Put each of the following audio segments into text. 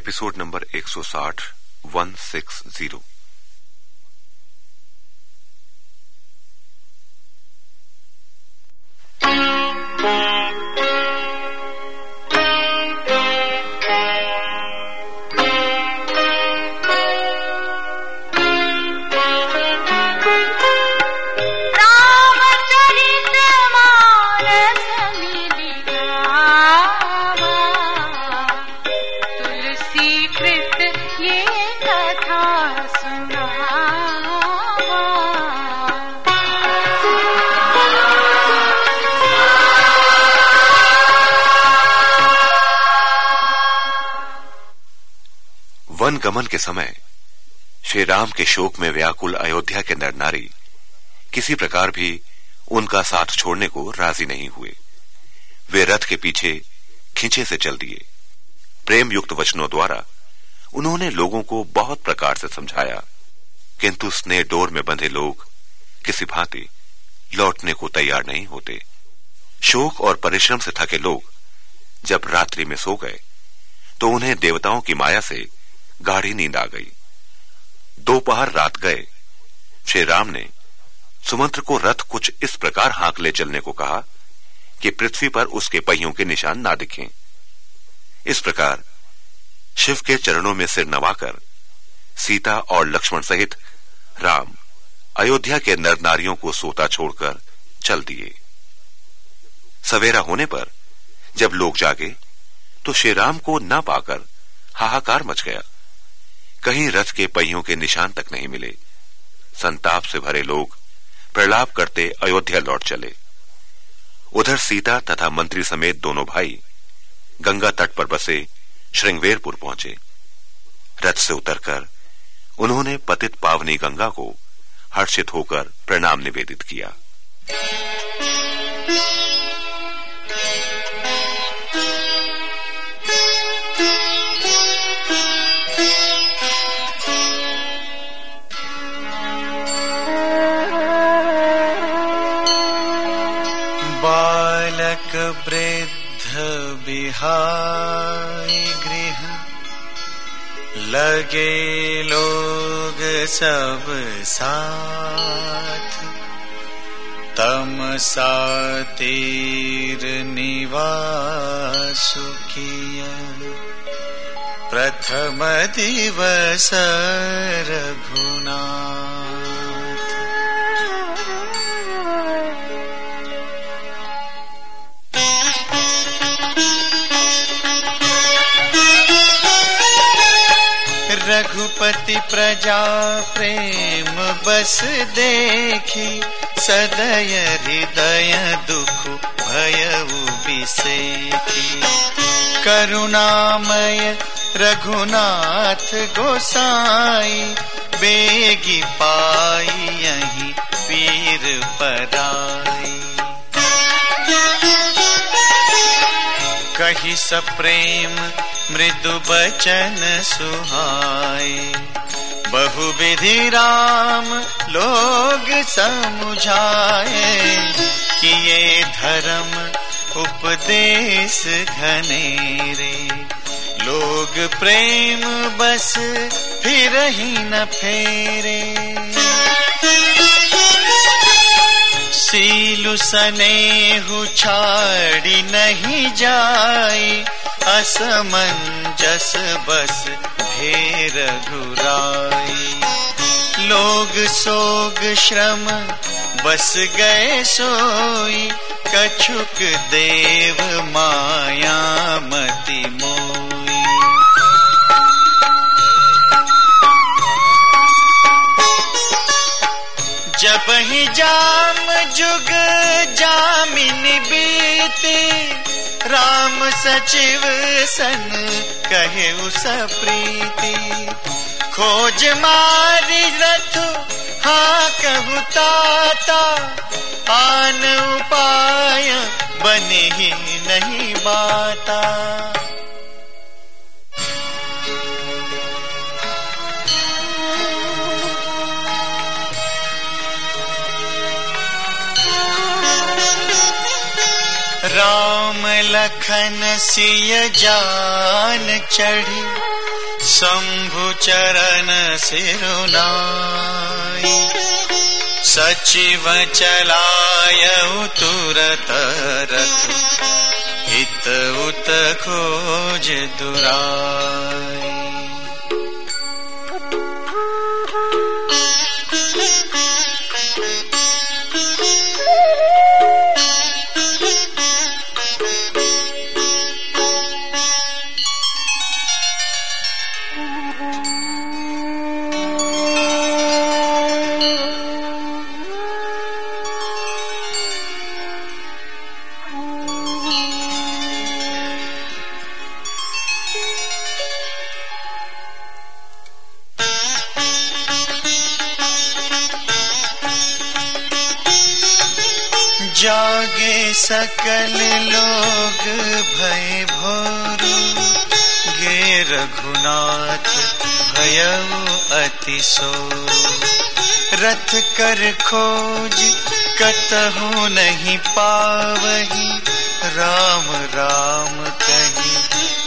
Episode number 160 160 one गमन के समय श्री राम के शोक में व्याकुल अयोध्या के नर नारी किसी प्रकार भी उनका साथ छोड़ने को राज़ी नहीं हुए। वे रथ के पीछे खींचे से चल दिए। प्रेम युक्त वचनों द्वारा उन्होंने लोगों को बहुत प्रकार से समझाया। किंतु स्नेह डोर में बंधे लोग किसी भांति लौटने को तैयार नहीं होते। शोक और परिश्रम से थके लोग जब रात्रि में सो गए तो उन्हें देवताओं की माया से गाढ़ी नींद आ गई। दोपहर रात गए। श्री राम ने सुमंत्र को रथ कुछ इस प्रकार हाँक ले चलने को कहा कि पृथ्वी पर उसके पहियों के निशान ना दिखें। इस प्रकार शिव के चरणों में सिर नवाकर सीता और लक्ष्मण सहित राम अयोध्या के नर नारियों को सोता छोड़कर चल दिए। सवेरा होने पर जब लोग जागे तो श्री राम को न पाकर हाहाकार मच गया। कहीं रथ के पहियों के निशान तक नहीं मिले। संताप से भरे लोग प्रलाप करते अयोध्या लौट चले। उधर सीता तथा मंत्री समेत दोनों भाई गंगा तट पर बसे श्रृंगवेरपुर पहुँचे। रथ से उतरकर उन्होंने पतित पावनी गंगा को हर्षित होकर प्रणाम निवेदित किया। बालक वृद्ध बिहाय गृह। लगे लोग सब साथ। तम सातीर निवास किया। प्रथम दिवस रघुनाथ। रघुपति प्रजा प्रेम बस देखी, सदय हृदय दुख भय करुणामय रघुनाथ गोसाई, बेगी पाई यही पीर पराई। कही सप्रेम मृदु बचन सुहाए। बहुविधि राम लोग समुझाए कि ये धर्म, उपदेश घनेरे। लोग प्रेम बस फिर ही न फेरे। सीलु सनेहु छाड़ी नहीं जाई, असमंजस बस भेर घुराई। लोग सोग श्रम बस गए सोई, कछुक देव माया मति मोई जुग जामिन बीते। राम सचिव सन कहे उस प्रीति। खोज मारी रथ हाँ कहु आन उपाय बने ही नहीं बाता। राम लखन सिय जान चढ़ी शंभु चरण सिरुनाई सचिव चलाय तुरत रथ हित उत खोज दुराई जागे सकल लोग भय भोरू गे रघुनाथ, भय अति सोरू रथ कर खोज, कतहु नहीं पावही। राम राम कही,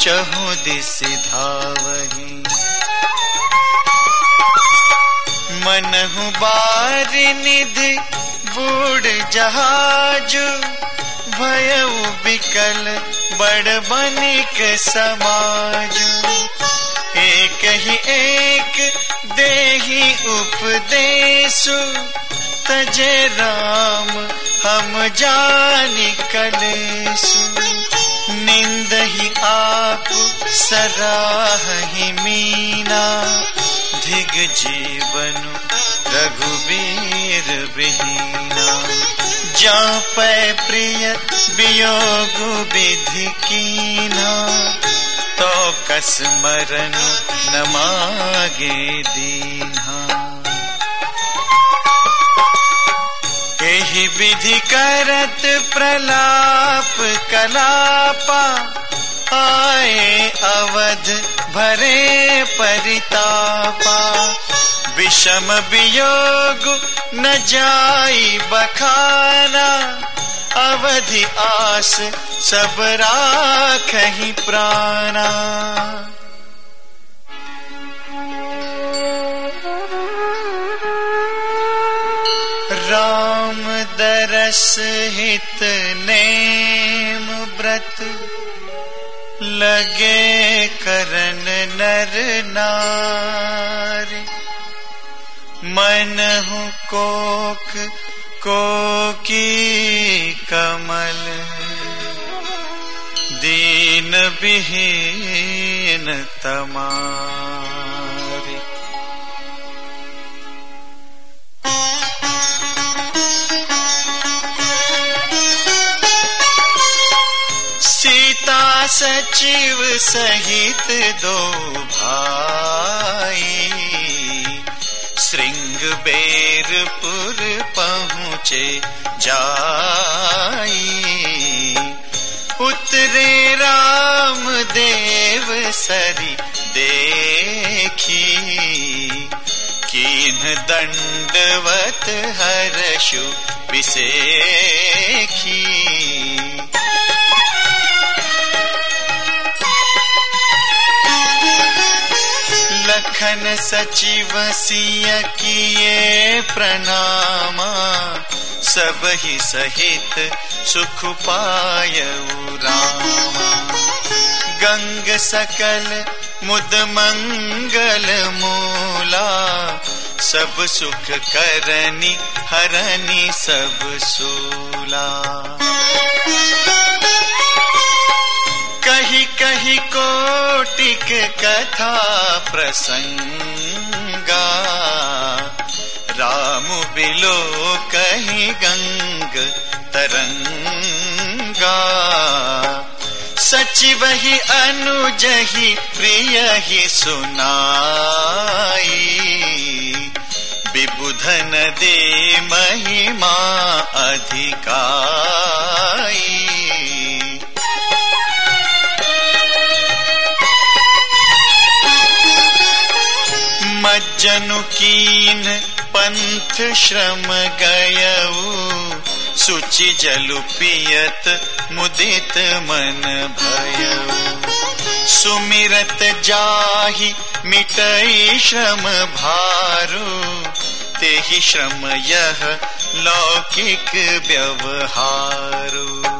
चहु दिस धावही। मनहु बार निधि, बूढ़ जहाज़, भयउ बिकल बड़ बनिक समाज। एक ही एक देही उपदेशु। तजे राम, हम जानी कलेसु निंद ही आप, सराह ही मीना। धिग जीवन रघुबीर बिहीना जा पै प्रिय वियोग विधि कीना तो कस मरन न मागे दीना। यही विधि करत प्रलाप कलापा आए अवध भरे परितापा। विषम वियोग न जाई बखाना। अवधि आस सब राखही प्राणा। राम दरस हित नेम व्रत। लगे करन नर नारी। मन हूँ कोक कोकी कमल। दीन विहीन तमारी सचिव सहित दो भाई। श्रृंग बेरपुर पहुँचे जाई। उतरे राम देव सरी देखी। कीन दंडवत हर्षु विसेखी। लखन सचिव सिय किए प्रणामा। सब ही सहित सुख पाय रामा। गंग सकल मुद मंगल मूला। सब सुख करनी हरनी सब सूला। कोटिक कथा प्रसंगा। राम बिलो कही गंग तरंगा। सचिव ही अनुज ही प्रिय ही सुनाई। विबुधन दे महिमा अधिकाई। मज्जनु कीन पंथ श्रम गयऊ, सुचि जलु पियत मुदित मन भयऊ। सुमिरत जाहि मिटई श्रम भारो ते ही श्रम यह लौकिक व्यवहारो।